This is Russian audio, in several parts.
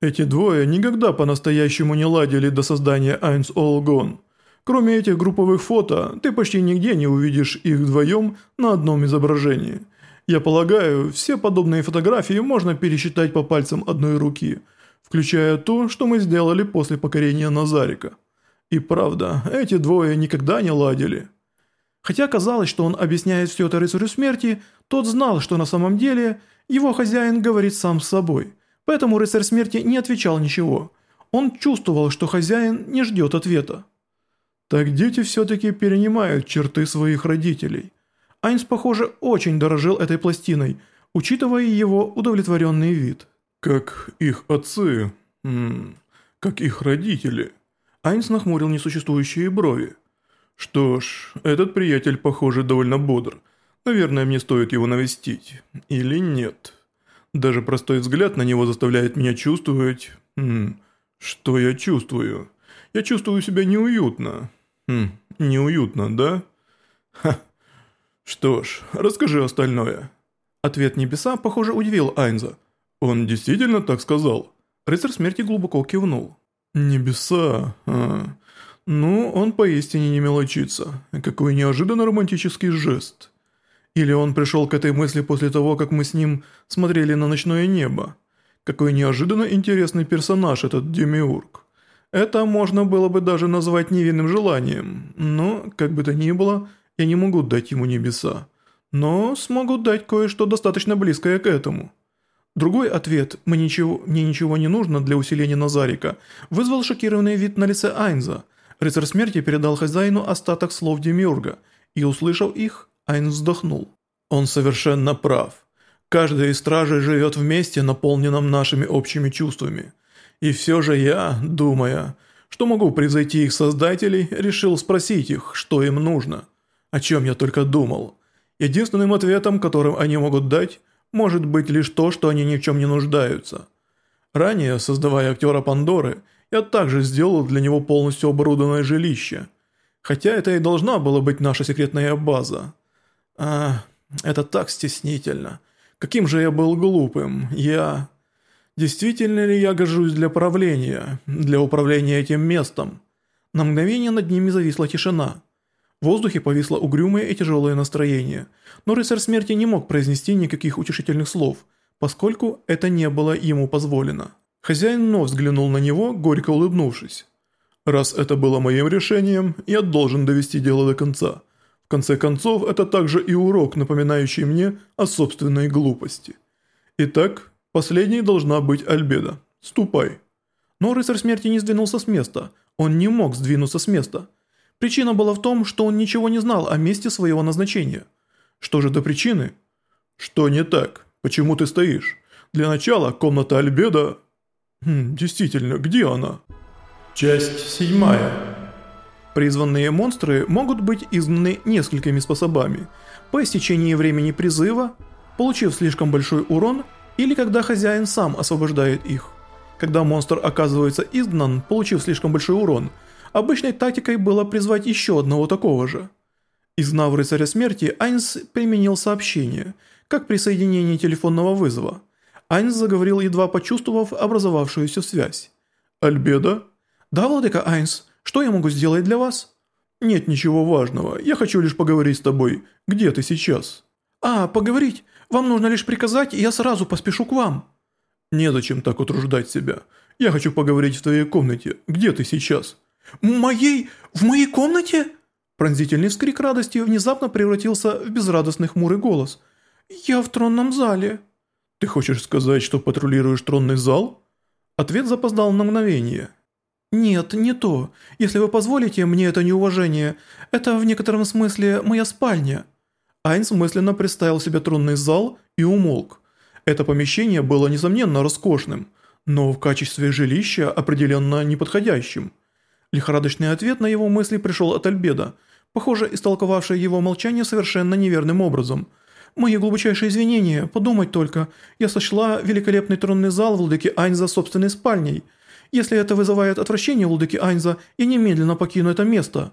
Эти двое никогда по-настоящему не ладили до создания Eins All Gone. Кроме этих групповых фото, ты почти нигде не увидишь их вдвоем на одном изображении. Я полагаю, все подобные фотографии можно пересчитать по пальцам одной руки, включая то, что мы сделали после покорения Назарика. И правда, эти двое никогда не ладили. Хотя казалось, что он объясняет все это рыцарю смерти, тот знал, что на самом деле его хозяин говорит сам с собой. Поэтому рыцарь смерти не отвечал ничего. Он чувствовал, что хозяин не ждет ответа. Так дети все-таки перенимают черты своих родителей. Айнс, похоже, очень дорожил этой пластиной, учитывая его удовлетворенный вид. Как их отцы, м -м, как их родители. Айнс нахмурил несуществующие брови. Что ж, этот приятель, похоже, довольно бодр. Наверное, мне стоит его навестить. Или нет? Даже простой взгляд на него заставляет меня чувствовать... М -м, что я чувствую? Я чувствую себя неуютно. Хм, неуютно, да? Ха. Что ж, расскажи остальное. Ответ небеса, похоже, удивил Айнза. Он действительно так сказал. Рыцарь смерти глубоко кивнул. Небеса, а... Ну, он поистине не мелочится. Какой неожиданно романтический жест. Или он пришел к этой мысли после того, как мы с ним смотрели на ночное небо. Какой неожиданно интересный персонаж этот Демиург. Это можно было бы даже назвать невинным желанием, но, как бы то ни было, я не могу дать ему небеса. Но смогу дать кое-что достаточно близкое к этому. Другой ответ «мне ничего, «мне ничего не нужно для усиления Назарика» вызвал шокированный вид на лице Айнза. Рыцарь смерти передал хозяину остаток слов Демиурга, и, услышав их, Айнз вздохнул. Он совершенно прав. Каждая из стражей живет вместе, наполненном нашими общими чувствами. И все же я, думая, что могу превзойти их создателей, решил спросить их, что им нужно. О чем я только думал. Единственным ответом, которым они могут дать, может быть лишь то, что они ни в чем не нуждаются. Ранее, создавая актера Пандоры, я также сделал для него полностью оборудованное жилище. Хотя это и должна была быть наша секретная база. А, это так стеснительно. Каким же я был глупым. Я... Действительно ли я гожусь для правления, для управления этим местом? На мгновение над ними зависла тишина. В воздухе повисло угрюмое и тяжелое настроение, но рыцарь смерти не мог произнести никаких утешительных слов, поскольку это не было ему позволено. Хозяин вновь взглянул на него, горько улыбнувшись. «Раз это было моим решением, я должен довести дело до конца. В конце концов, это также и урок, напоминающий мне о собственной глупости. Итак, Последней должна быть Альбеда. Ступай». Но рыцарь смерти не сдвинулся с места. Он не мог сдвинуться с места. Причина была в том, что он ничего не знал о месте своего назначения. Что же до причины? Что не так? Почему ты стоишь? Для начала комната Альбеда... Хм, действительно, где она? Часть седьмая. Призванные монстры могут быть изгнаны несколькими способами. По истечении времени призыва, получив слишком большой урон – или когда хозяин сам освобождает их. Когда монстр оказывается изгнан, получив слишком большой урон, обычной тактикой было призвать еще одного такого же. Изгнав рыцаря смерти, Айнс применил сообщение, как при соединении телефонного вызова. Айнс заговорил, едва почувствовав образовавшуюся связь. «Альбеда?» «Да, владыка Айнс, что я могу сделать для вас?» «Нет ничего важного, я хочу лишь поговорить с тобой. Где ты сейчас?» «А, поговорить? Вам нужно лишь приказать, и я сразу поспешу к вам». «Незачем так утруждать себя. Я хочу поговорить в твоей комнате. Где ты сейчас?» «Моей? В моей комнате?» Пронзительный вскрик радости внезапно превратился в безрадостный хмурый голос. «Я в тронном зале». «Ты хочешь сказать, что патрулируешь тронный зал?» Ответ запоздал на мгновение. «Нет, не то. Если вы позволите мне это неуважение, это в некотором смысле моя спальня». Айнс мысленно представил себе тронный зал и умолк. Это помещение было несомненно роскошным, но в качестве жилища определенно неподходящим. Лихорадочный ответ на его мысли пришел от Альбеда, похоже, истолковавший его молчание совершенно неверным образом. «Мои глубочайшие извинения, подумать только, я сочла великолепный тронный зал владыки Айнза собственной спальней. Если это вызывает отвращение владыки Айнза, я немедленно покину это место».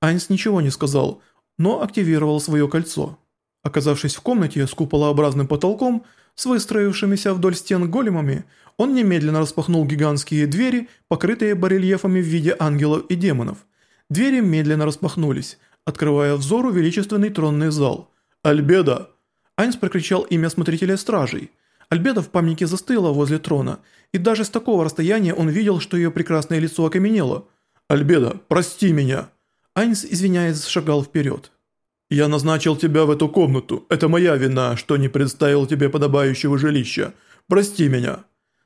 Айнс ничего не сказал, но активировал свое кольцо. Оказавшись в комнате с куполообразным потолком, с выстроившимися вдоль стен големами, Он немедленно распахнул гигантские двери, покрытые барельефами в виде ангелов и демонов. Двери медленно распахнулись, открывая взору величественный тронный зал. «Альбеда!» Айнс прокричал имя смотрителя стражей. Альбеда в памяти застыла возле трона, и даже с такого расстояния он видел, что ее прекрасное лицо окаменело. «Альбеда, прости меня!» Айнс, извиняясь, шагал вперед. «Я назначил тебя в эту комнату. Это моя вина, что не представил тебе подобающего жилища. Прости меня».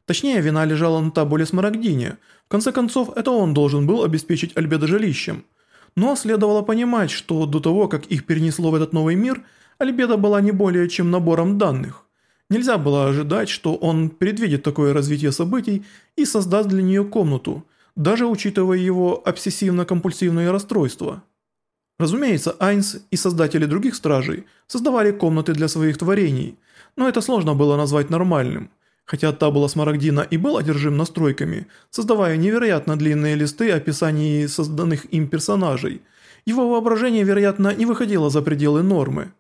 Точнее, вина лежала на Табуле Смарагдине. В конце концов, это он должен был обеспечить Альбеда жилищем. Но следовало понимать, что до того, как их перенесло в этот новый мир, Альбеда была не более чем набором данных. Нельзя было ожидать, что он предвидит такое развитие событий и создаст для нее комнату, даже учитывая его обсессивно-компульсивное расстройство. Разумеется, Айнс и создатели других стражей создавали комнаты для своих творений, но это сложно было назвать нормальным. Хотя Табула Смарагдина и был одержим настройками, создавая невероятно длинные листы описаний созданных им персонажей, его воображение, вероятно, не выходило за пределы нормы.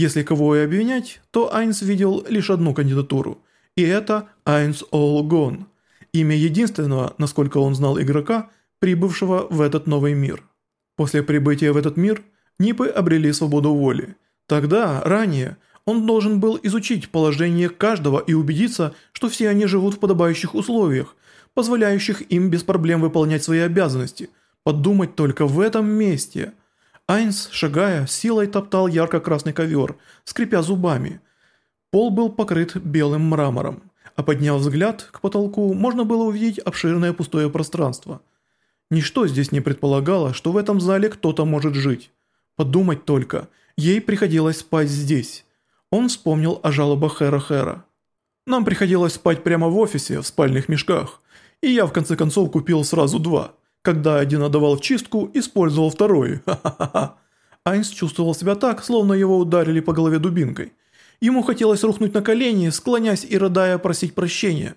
Если кого и обвинять, то Айнс видел лишь одну кандидатуру, и это Айнс Олгон, имя единственного, насколько он знал игрока, прибывшего в этот новый мир. После прибытия в этот мир Нипы обрели свободу воли. Тогда, ранее, он должен был изучить положение каждого и убедиться, что все они живут в подобающих условиях, позволяющих им без проблем выполнять свои обязанности. Подумать только в этом месте. Айнс, шагая, силой топтал ярко-красный ковер, скрипя зубами. Пол был покрыт белым мрамором, а подняв взгляд к потолку, можно было увидеть обширное пустое пространство – Ничто здесь не предполагало, что в этом зале кто-то может жить. Подумать только, ей приходилось спать здесь. Он вспомнил о жалобах Хэра Хэра. Нам приходилось спать прямо в офисе, в спальных мешках. И я в конце концов купил сразу два. Когда один отдавал чистку, использовал второй. Ха-ха-ха. Айнс чувствовал себя так, словно его ударили по голове дубинкой. Ему хотелось рухнуть на колени, склонясь и рыдая просить прощения.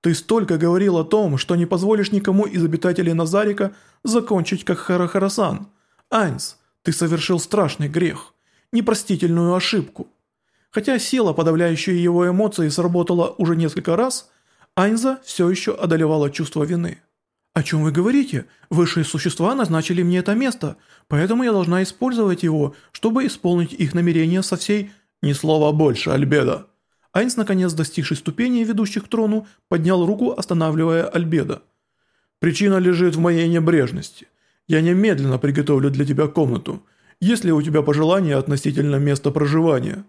Ты столько говорил о том, что не позволишь никому из обитателей Назарика закончить как Харахарасан. Айнс, ты совершил страшный грех, непростительную ошибку. Хотя сила, подавляющая его эмоции, сработала уже несколько раз, Айнза все еще одолевала чувство вины. «О чем вы говорите? Высшие существа назначили мне это место, поэтому я должна использовать его, чтобы исполнить их намерения со всей...» «Ни слова больше, Альбеда!» Айнс, наконец достигший ступеней, ведущих к трону, поднял руку, останавливая Альбеда. «Причина лежит в моей небрежности. Я немедленно приготовлю для тебя комнату, если у тебя пожелания относительно места проживания».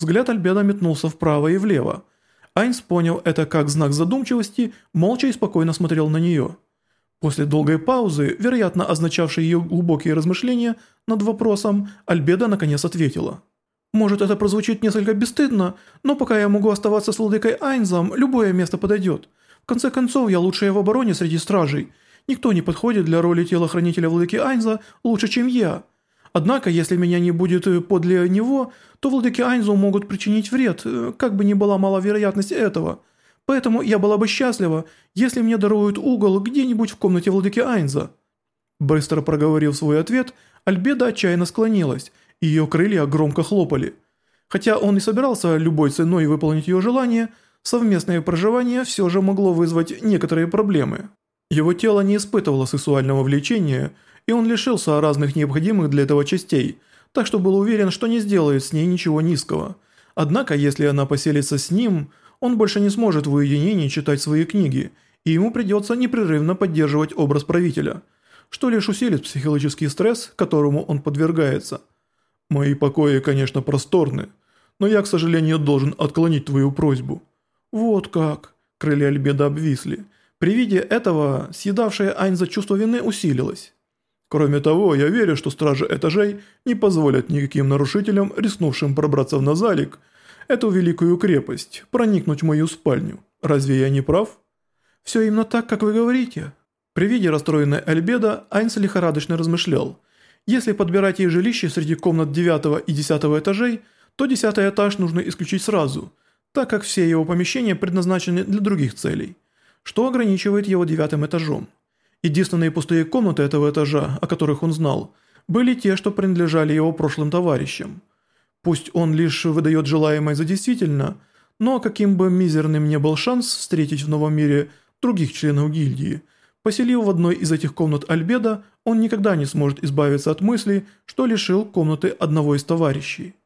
Взгляд Альбеда метнулся вправо и влево. Айнс понял это как знак задумчивости, молча и спокойно смотрел на нее. После долгой паузы, вероятно означавшей ее глубокие размышления над вопросом, Альбеда наконец ответила – может, это прозвучит несколько бесстыдно, но пока я могу оставаться с владыкой Айнзом, любое место подойдет. В конце концов, я лучшая в обороне среди стражей. Никто не подходит для роли телохранителя владыки Айнза лучше, чем я. Однако, если меня не будет подле него, то владыки Айнзу могут причинить вред, как бы ни была мала вероятность этого. Поэтому я была бы счастлива, если мне даруют угол где-нибудь в комнате владыки Айнза». Быстро проговорив свой ответ, Альбеда отчаянно склонилась – ее крылья громко хлопали. Хотя он и собирался любой ценой выполнить ее желание, совместное проживание все же могло вызвать некоторые проблемы. Его тело не испытывало сексуального влечения, и он лишился разных необходимых для этого частей, так что был уверен, что не сделает с ней ничего низкого. Однако, если она поселится с ним, он больше не сможет в уединении читать свои книги, и ему придется непрерывно поддерживать образ правителя, что лишь усилит психологический стресс, которому он подвергается – «Мои покои, конечно, просторны, но я, к сожалению, должен отклонить твою просьбу». «Вот как!» – крылья Альбеда обвисли. При виде этого съедавшее Айнза чувство вины усилилось. Кроме того, я верю, что стражи этажей не позволят никаким нарушителям, рискнувшим пробраться в Назалик, эту великую крепость, проникнуть в мою спальню. Разве я не прав? Все именно так, как вы говорите. При виде расстроенной Альбеда Айнс лихорадочно размышлял – если подбирать ей жилище среди комнат 9 и 10 этажей, то 10 этаж нужно исключить сразу, так как все его помещения предназначены для других целей, что ограничивает его девятым этажом. Единственные пустые комнаты этого этажа, о которых он знал, были те, что принадлежали его прошлым товарищам. Пусть он лишь выдает желаемое за действительно, Но каким бы мизерным ни был шанс встретить в новом мире других членов гильдии, поселив в одной из этих комнат Альбеда, он никогда не сможет избавиться от мысли, что лишил комнаты одного из товарищей.